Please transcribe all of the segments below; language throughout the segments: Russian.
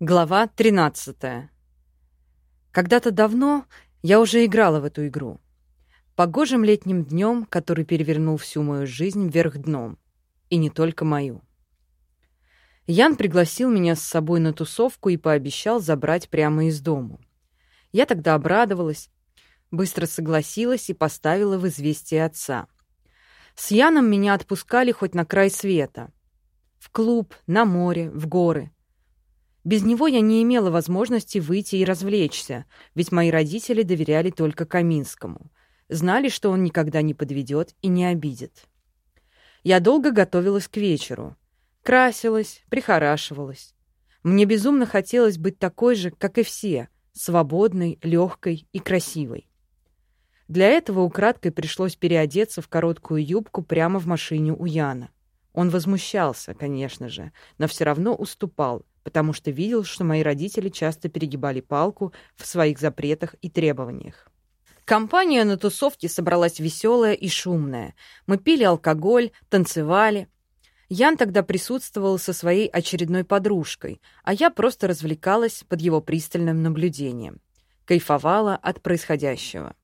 Глава 13. Когда-то давно я уже играла в эту игру. Погожим летним днем, который перевернул всю мою жизнь вверх дном. И не только мою. Ян пригласил меня с собой на тусовку и пообещал забрать прямо из дому. Я тогда обрадовалась, быстро согласилась и поставила в известие отца. С Яном меня отпускали хоть на край света. В клуб, на море, в горы — без него я не имела возможности выйти и развлечься, ведь мои родители доверяли только Каминскому. Знали, что он никогда не подведет и не обидит. Я долго готовилась к вечеру. Красилась, прихорашивалась. Мне безумно хотелось быть такой же, как и все, свободной, легкой и красивой. Для этого украдкой пришлось переодеться в короткую юбку прямо в машине у Яна. Он возмущался, конечно же, но все равно уступал, потому что видел, что мои родители часто перегибали палку в своих запретах и требованиях. Компания на тусовке собралась веселая и шумная. Мы пили алкоголь, танцевали. Ян тогда присутствовал со своей очередной подружкой, а я просто развлекалась под его пристальным наблюдением. Кайфовала от происходящего.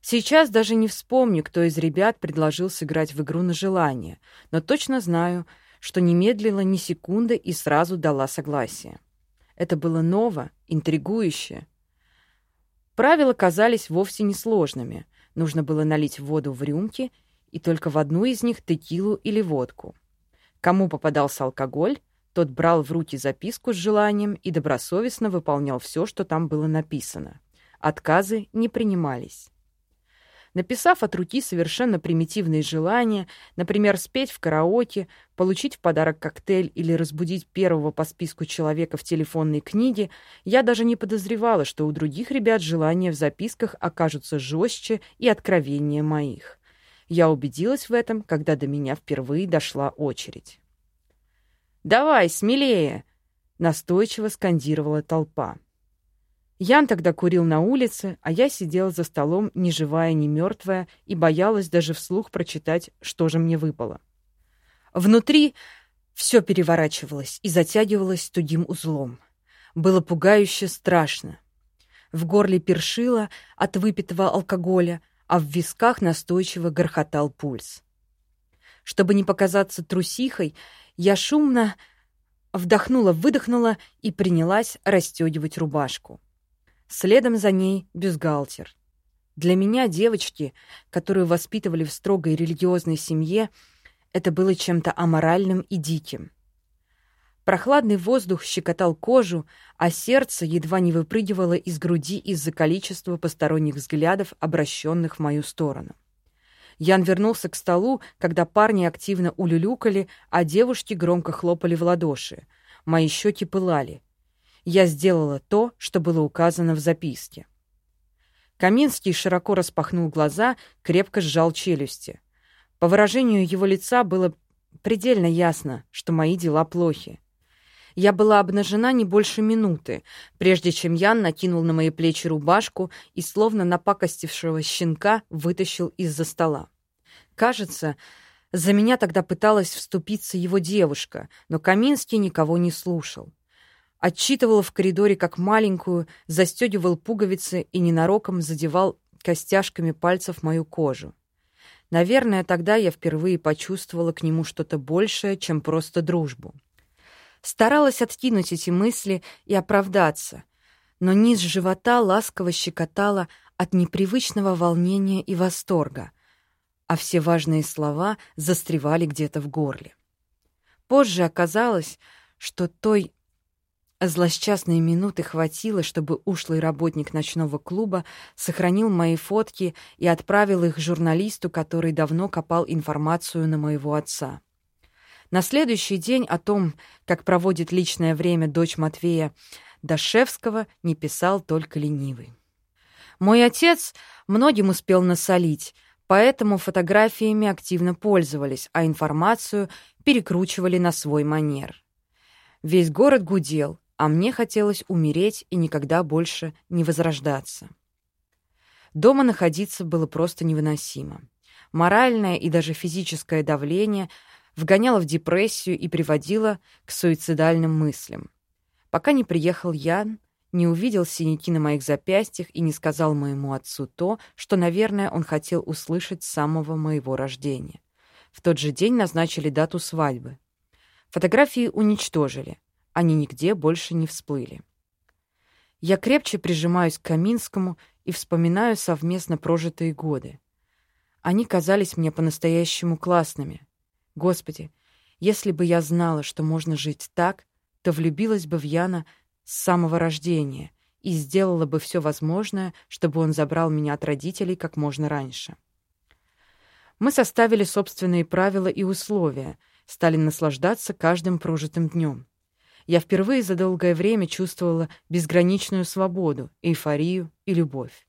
Сейчас даже не вспомню, кто из ребят предложил сыграть в игру на желание, но точно знаю — что не медлила ни секунды и сразу дала согласие. Это было ново, интригующе. Правила казались вовсе не сложными. Нужно было налить воду в рюмки и только в одну из них текилу или водку. Кому попадался алкоголь, тот брал в руки записку с желанием и добросовестно выполнял все, что там было написано. Отказы не принимались. Написав от руки совершенно примитивные желания, например, спеть в караоке, получить в подарок коктейль или разбудить первого по списку человека в телефонной книге, я даже не подозревала, что у других ребят желания в записках окажутся жестче и откровеннее моих. Я убедилась в этом, когда до меня впервые дошла очередь. «Давай, смелее!» — настойчиво скандировала толпа. Ян тогда курил на улице, а я сидела за столом, ни живая, ни мертвая, и боялась даже вслух прочитать, что же мне выпало. Внутри все переворачивалось и затягивалось тугим узлом. Было пугающе страшно. В горле першило от выпитого алкоголя, а в висках настойчиво грохотал пульс. Чтобы не показаться трусихой, я шумно вдохнула-выдохнула и принялась расстегивать рубашку. Следом за ней бюстгальтер. Для меня, девочки, которую воспитывали в строгой религиозной семье, это было чем-то аморальным и диким. Прохладный воздух щекотал кожу, а сердце едва не выпрыгивало из груди из-за количества посторонних взглядов, обращенных в мою сторону. Ян вернулся к столу, когда парни активно улюлюкали, а девушки громко хлопали в ладоши. Мои щеки пылали. Я сделала то, что было указано в записке. Каминский широко распахнул глаза, крепко сжал челюсти. По выражению его лица было предельно ясно, что мои дела плохи. Я была обнажена не больше минуты, прежде чем Ян накинул на мои плечи рубашку и, словно напакостившего щенка, вытащил из-за стола. Кажется, за меня тогда пыталась вступиться его девушка, но Каминский никого не слушал. Отчитывал в коридоре как маленькую, застегивал пуговицы и ненароком задевал костяшками пальцев мою кожу. Наверное, тогда я впервые почувствовала к нему что-то большее, чем просто дружбу. Старалась откинуть эти мысли и оправдаться, но низ живота ласково щекотало от непривычного волнения и восторга, а все важные слова застревали где-то в горле. Позже оказалось, что той Злосчастные минуты хватило, чтобы ушлый работник ночного клуба сохранил мои фотки и отправил их журналисту, который давно копал информацию на моего отца. На следующий день о том, как проводит личное время дочь Матвея Дашевского, не писал только ленивый. Мой отец многим успел насолить, поэтому фотографиями активно пользовались, а информацию перекручивали на свой манер. Весь город гудел — а мне хотелось умереть и никогда больше не возрождаться. Дома находиться было просто невыносимо. Моральное и даже физическое давление вгоняло в депрессию и приводило к суицидальным мыслям. пока не приехал Ян, не увидел синяки на моих запястьях и не сказал моему отцу то, что, наверное, он хотел услышать с самого моего рождения. В тот же день назначили дату свадьбы. Фотографии уничтожили. Они нигде больше не всплыли. Я крепче прижимаюсь к Каминскому и вспоминаю совместно прожитые годы. Они казались мне по-настоящему классными. Господи, если бы я знала, что можно жить так, то влюбилась бы в Яна с самого рождения и сделала бы все возможное, чтобы он забрал меня от родителей как можно раньше. Мы составили собственные правила и условия, стали наслаждаться каждым прожитым днем. Я впервые за долгое время чувствовала безграничную свободу, эйфорию и любовь.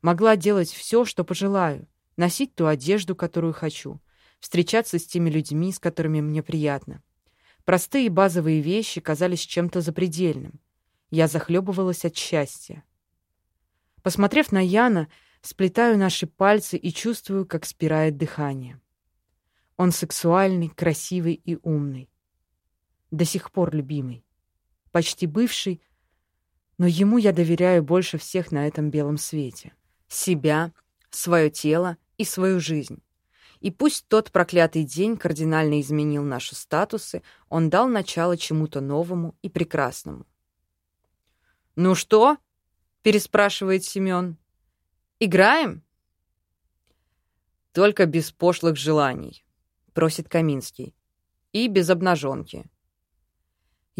Могла делать все, что пожелаю, носить ту одежду, которую хочу, встречаться с теми людьми, с которыми мне приятно. Простые базовые вещи казались чем-то запредельным. Я захлебывалась от счастья. Посмотрев на Яна, сплетаю наши пальцы и чувствую, как спирает дыхание. Он сексуальный, красивый и умный до сих пор любимый, почти бывший, но ему я доверяю больше всех на этом белом свете. Себя, свое тело и свою жизнь. И пусть тот проклятый день кардинально изменил наши статусы, он дал начало чему-то новому и прекрасному. «Ну что?» — переспрашивает Семен. «Играем?» «Только без пошлых желаний», — просит Каминский. «И без обнаженки.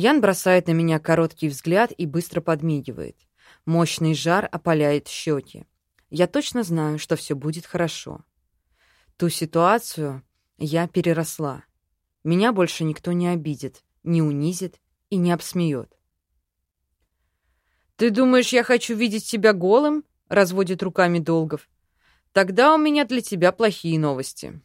Ян бросает на меня короткий взгляд и быстро подмигивает. Мощный жар опаляет щеки. Я точно знаю, что все будет хорошо. Ту ситуацию я переросла. Меня больше никто не обидит, не унизит и не обсмеет. «Ты думаешь, я хочу видеть тебя голым?» — разводит руками Долгов. «Тогда у меня для тебя плохие новости.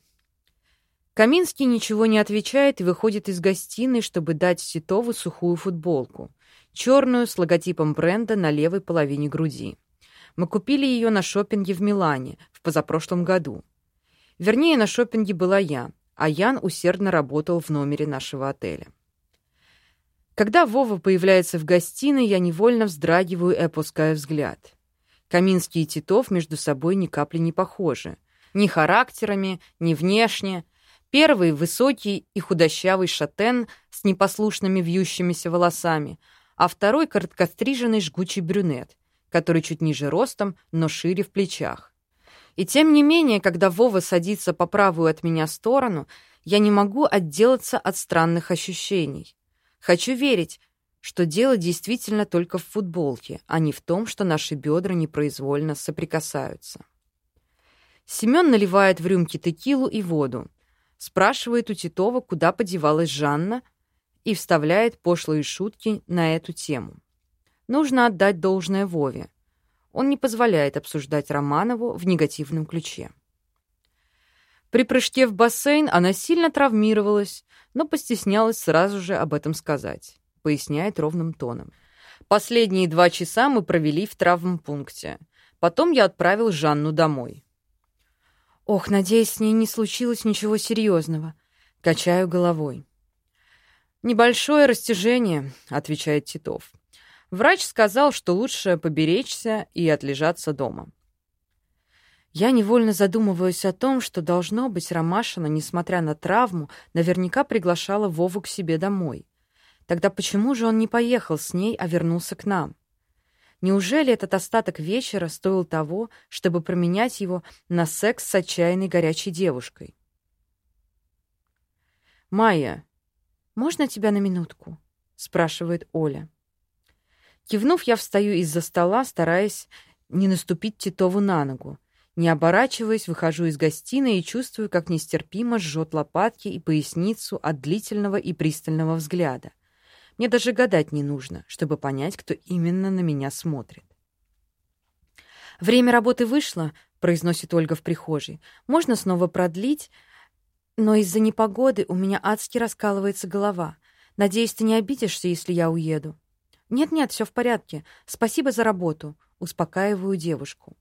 Каминский ничего не отвечает и выходит из гостиной, чтобы дать Ситову сухую футболку, черную с логотипом бренда на левой половине груди. Мы купили ее на шопинге в Милане в позапрошлом году. Вернее, на шопинге была я, а Ян усердно работал в номере нашего отеля. Когда Вова появляется в гостиной, я невольно вздрагиваю и опускаю взгляд. Каминский и Титов между собой ни капли не похожи. Ни характерами, ни внешне — Первый — высокий и худощавый шатен с непослушными вьющимися волосами, а второй — короткостриженный жгучий брюнет, который чуть ниже ростом, но шире в плечах. И тем не менее, когда Вова садится по правую от меня сторону, я не могу отделаться от странных ощущений. Хочу верить, что дело действительно только в футболке, а не в том, что наши бедра непроизвольно соприкасаются. Семен наливает в рюмки текилу и воду, спрашивает у Титова, куда подевалась Жанна, и вставляет пошлые шутки на эту тему. Нужно отдать должное Вове. Он не позволяет обсуждать Романову в негативном ключе. При прыжке в бассейн она сильно травмировалась, но постеснялась сразу же об этом сказать, поясняет ровным тоном. Последние два часа мы провели в травмпункте. Потом я отправил Жанну домой. Ох, надеюсь, с ней не случилось ничего серьезного. Качаю головой. «Небольшое растяжение», — отвечает Титов. Врач сказал, что лучше поберечься и отлежаться дома. Я невольно задумываюсь о том, что, должно быть, Ромашина, несмотря на травму, наверняка приглашала Вову к себе домой. Тогда почему же он не поехал с ней, а вернулся к нам? Неужели этот остаток вечера стоил того, чтобы променять его на секс с отчаянной горячей девушкой? «Майя, можно тебя на минутку?» — спрашивает Оля. Кивнув, я встаю из-за стола, стараясь не наступить Титову на ногу. Не оборачиваясь, выхожу из гостиной и чувствую, как нестерпимо жжет лопатки и поясницу от длительного и пристального взгляда. Мне даже гадать не нужно, чтобы понять, кто именно на меня смотрит. «Время работы вышло», — произносит Ольга в прихожей. «Можно снова продлить, но из-за непогоды у меня адски раскалывается голова. Надеюсь, ты не обидишься, если я уеду». «Нет-нет, все в порядке. Спасибо за работу», — успокаиваю девушку.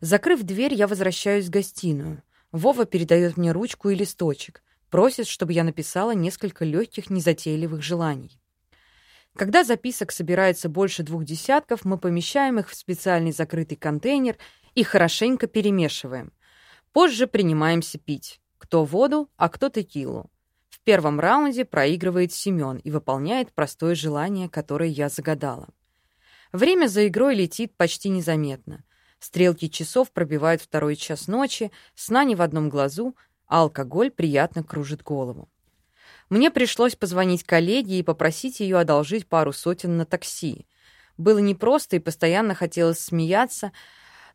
Закрыв дверь, я возвращаюсь в гостиную. Вова передает мне ручку и листочек. Просит, чтобы я написала несколько легких, незатейливых желаний. Когда записок собирается больше двух десятков, мы помещаем их в специальный закрытый контейнер и хорошенько перемешиваем. Позже принимаемся пить. Кто воду, а кто текилу. В первом раунде проигрывает Семен и выполняет простое желание, которое я загадала. Время за игрой летит почти незаметно. Стрелки часов пробивают второй час ночи, сна не в одном глазу, а алкоголь приятно кружит голову. Мне пришлось позвонить коллеге и попросить ее одолжить пару сотен на такси. Было непросто и постоянно хотелось смеяться,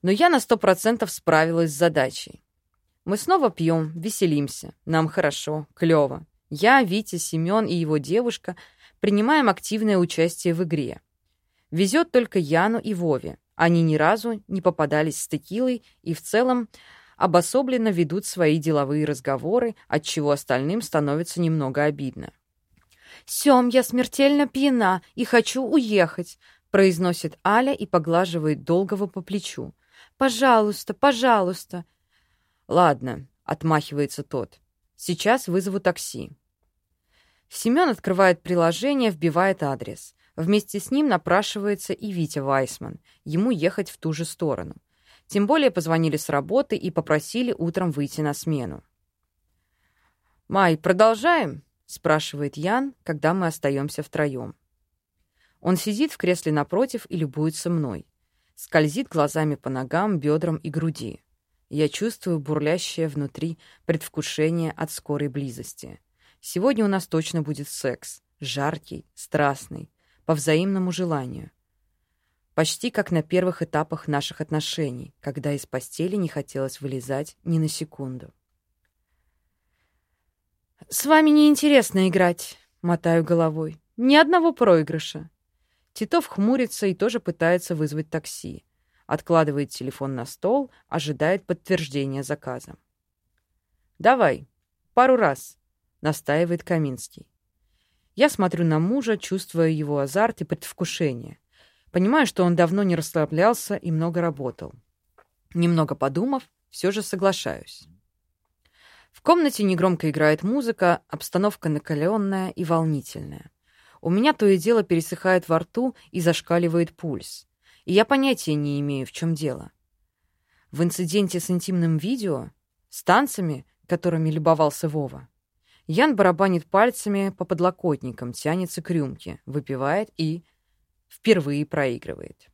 но я на сто процентов справилась с задачей. Мы снова пьем, веселимся. Нам хорошо, клево. Я, Витя, Семен и его девушка принимаем активное участие в игре. Везет только Яну и Вове. Они ни разу не попадались с текилой и в целом обособленно ведут свои деловые разговоры, отчего остальным становится немного обидно. «Сем, я смертельно пьяна и хочу уехать», произносит Аля и поглаживает Долгого по плечу. «Пожалуйста, пожалуйста». «Ладно», — отмахивается тот. «Сейчас вызову такси». Семен открывает приложение, вбивает адрес. Вместе с ним напрашивается и Витя Вайсман. Ему ехать в ту же сторону. Тем более позвонили с работы и попросили утром выйти на смену. «Май, продолжаем?» — спрашивает Ян, когда мы остаемся втроем. Он сидит в кресле напротив и любуется мной. Скользит глазами по ногам, бедрам и груди. Я чувствую бурлящее внутри предвкушение от скорой близости. Сегодня у нас точно будет секс. Жаркий, страстный, по взаимному желанию. Почти как на первых этапах наших отношений, когда из постели не хотелось вылезать ни на секунду. «С вами неинтересно играть», — мотаю головой. «Ни одного проигрыша». Титов хмурится и тоже пытается вызвать такси. Откладывает телефон на стол, ожидает подтверждения заказа. «Давай, пару раз», — настаивает Каминский. Я смотрю на мужа, чувствуя его азарт и предвкушение. Понимаю, что он давно не расслаблялся и много работал. Немного подумав, все же соглашаюсь. В комнате негромко играет музыка, обстановка накаленная и волнительная. У меня то и дело пересыхает во рту и зашкаливает пульс. И я понятия не имею, в чем дело. В инциденте с интимным видео, с танцами, которыми любовался Вова, Ян барабанит пальцами по подлокотникам, тянется к рюмке, выпивает и впервые проигрывает.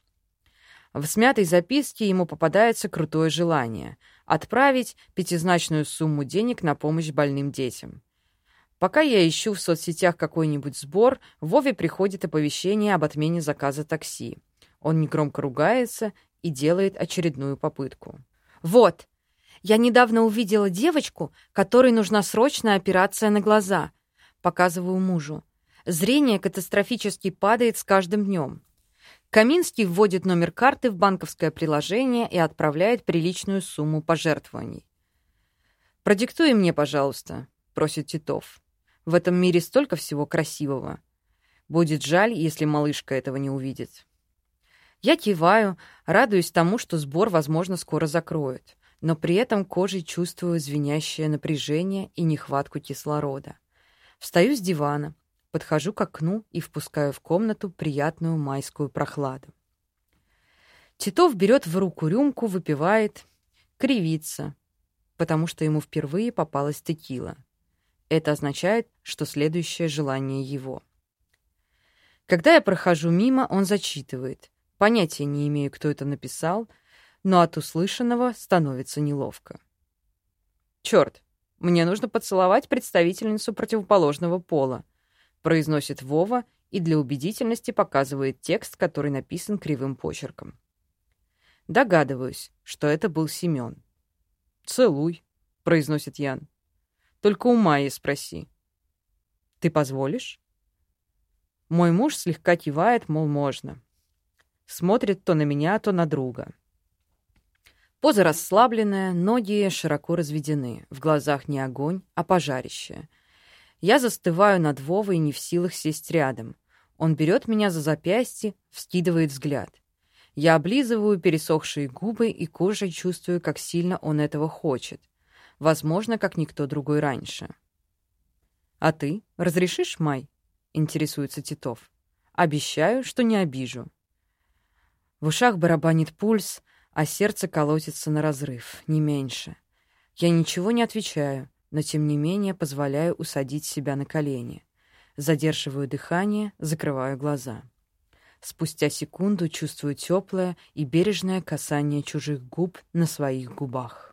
В смятой записке ему попадается крутое желание — отправить пятизначную сумму денег на помощь больным детям. Пока я ищу в соцсетях какой-нибудь сбор, Вове приходит оповещение об отмене заказа такси. Он негромко ругается и делает очередную попытку. «Вот! Я недавно увидела девочку, которой нужна срочная операция на глаза. Показываю мужу. Зрение катастрофически падает с каждым днем. Каминский вводит номер карты в банковское приложение и отправляет приличную сумму пожертвований. «Продиктуй мне, пожалуйста», — просит Титов. «В этом мире столько всего красивого. Будет жаль, если малышка этого не увидит». Я киваю, радуюсь тому, что сбор, возможно, скоро закроют, но при этом кожей чувствую звенящее напряжение и нехватку кислорода. Встаю с дивана, подхожу к окну и впускаю в комнату приятную майскую прохладу. Титов берет в руку рюмку, выпивает, кривится, потому что ему впервые попалась текила. Это означает, что следующее желание его. Когда я прохожу мимо, он зачитывает. Понятия не имею, кто это написал, но от услышанного становится неловко. Черт, мне нужно поцеловать представительницу противоположного пола произносит Вова и для убедительности показывает текст, который написан кривым почерком. Догадываюсь, что это был Семен. «Целуй», — произносит Ян. «Только у Майи спроси». «Ты позволишь?» Мой муж слегка кивает, мол, можно. Смотрит то на меня, то на друга. Поза расслабленная, ноги широко разведены, в глазах не огонь, а пожарище — я застываю над Вовой, не в силах сесть рядом. Он берет меня за запястье, вскидывает взгляд. Я облизываю пересохшие губы и кожей чувствую, как сильно он этого хочет. Возможно, как никто другой раньше. «А ты разрешишь, Май?» — интересуется Титов. Обещаю, что не обижу. В ушах барабанит пульс, а сердце колотится на разрыв, не меньше. Я ничего не отвечаю, но тем не менее позволяю усадить себя на колени. Задерживаю дыхание, закрываю глаза. Спустя секунду чувствую теплое и бережное касание чужих губ на своих губах.